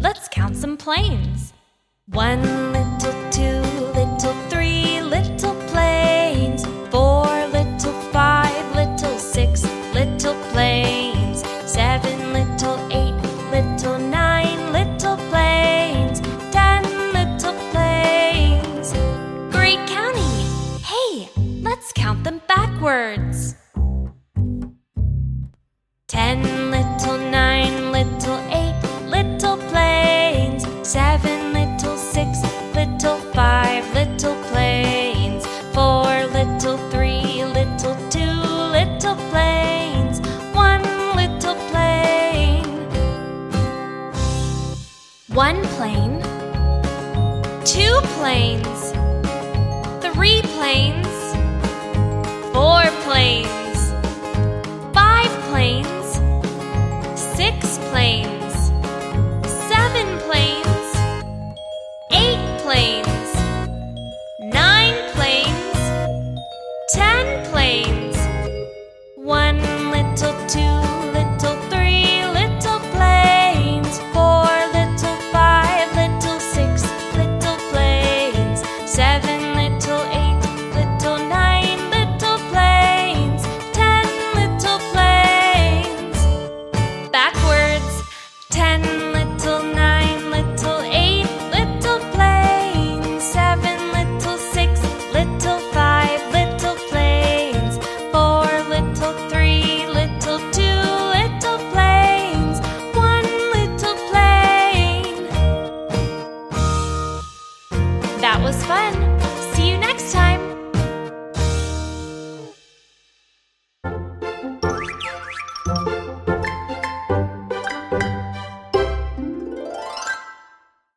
let's count some planes. One little, two little, three little planes. Four little, five little, six little planes. Seven little, eight little, nine little planes. Ten little planes. Great counting! Hey, let's count them backwards. One plane. Two planes. Three planes. Four planes. Five planes. Six planes. Seven planes. Eight planes. Nine planes. Ten planes. One little, two Seven little, eight little, nine little planes. Ten little planes. Backwards. Ten fun.